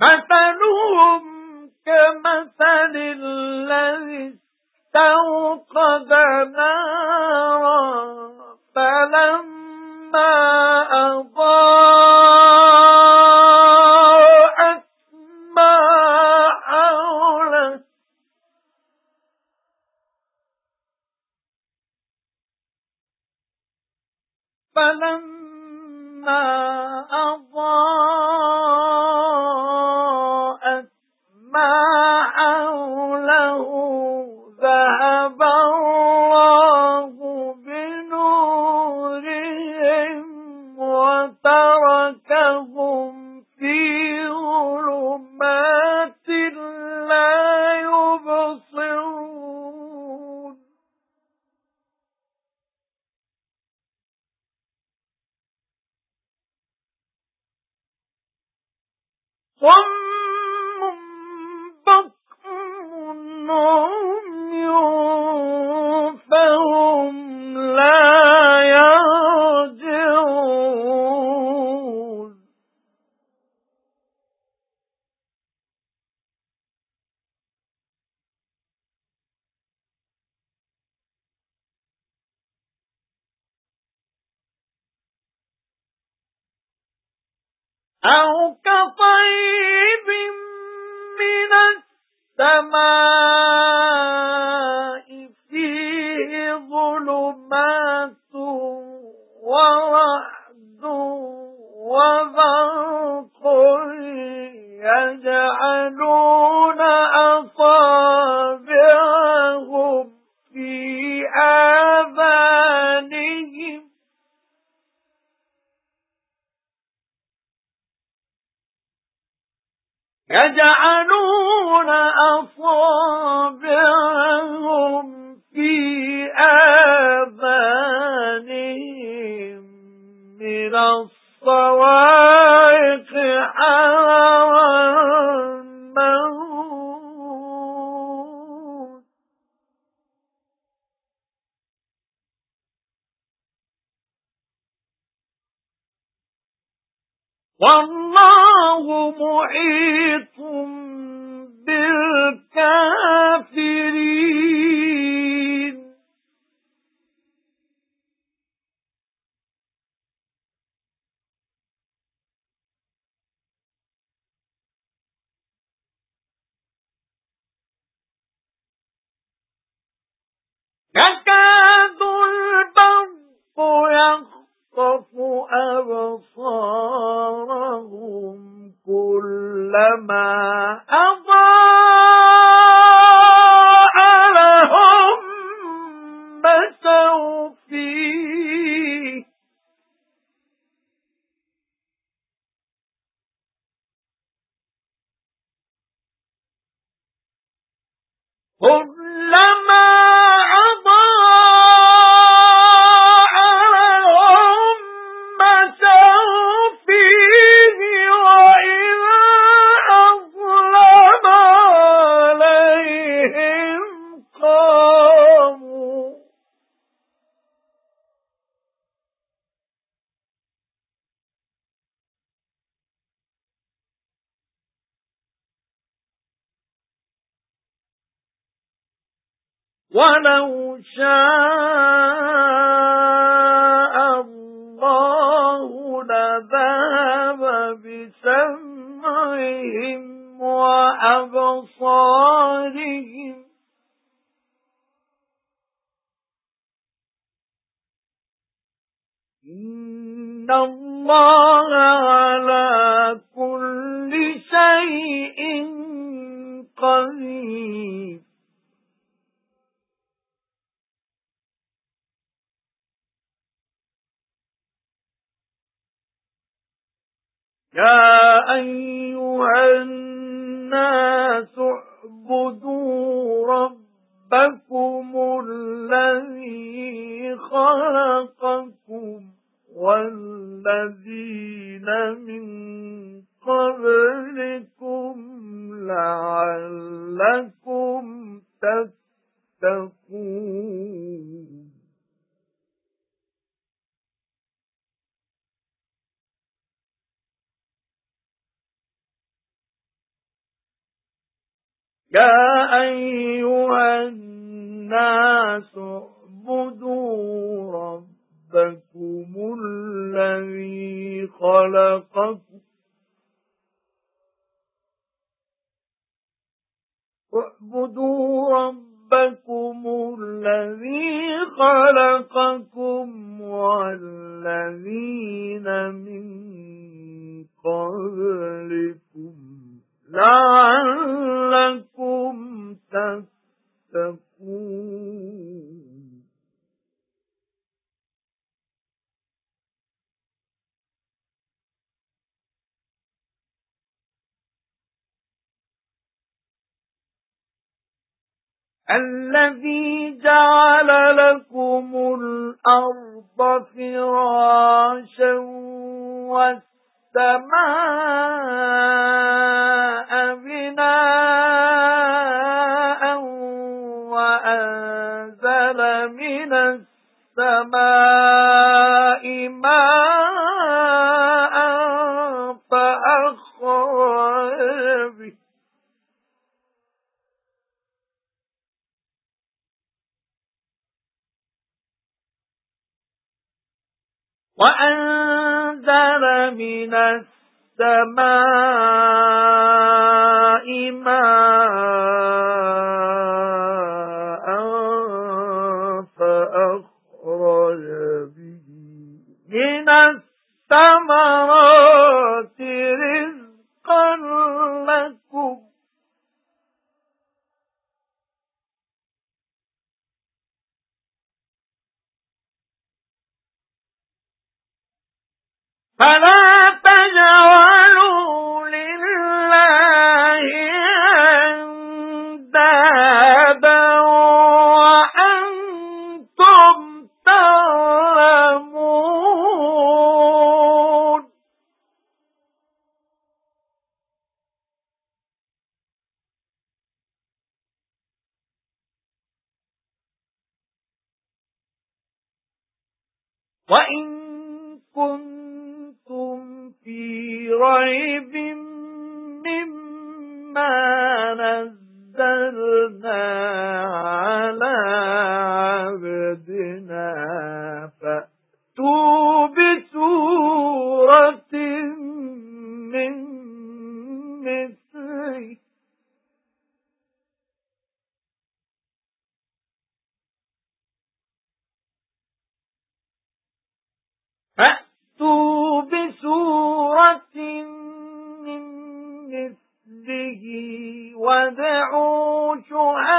مثلهم كمثل الذي استوقد نارا فلما أضاءت ما حوله فلما صم أو كطيب من السماء فيه ظلمات ورعد وبرق يجعلون أصابعهم في آذانهم من الصواعق حذر الموت والله محيط بالكافرين. يكاد البرق يخطف أبصارهم. كلما وَلَوْ شَاءَ اللَّهُ لَذَهَبَ بِسَمْعِهِمْ وَأَبْصَارِهِمْ. إِنَّ اللَّهَ أَيُّهَا النَّاسُ اعْبُدُوا رَبَّكُمُ الَّذِي خَلَقَكُمْ وَالَّذِينَ مِن قَبْلِكُمْ لَعَلَّكُمْ يا أيها الناس اعبدوا ربكم الذي خلقكم اعبدوا ربكم الذي خلقكم الذي جعل لكم الأرض فراشا والسماء بناء وأنزل من السماء ماء وَأَنزَلَ مِنَ السَّمَاءِ مَاءً فَأَخْرَجَ بِهِ مِنَ الثَّمَرَاتِ فلا تجعلوا لله أندادا وأنتم تعلمون وإن كنتم ريب مما نزلنا على عبدنا. فأتوا بسورة من مثله. فأتوا مثله ودعوا شهاءكم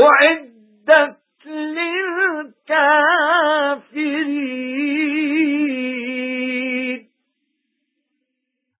أعدت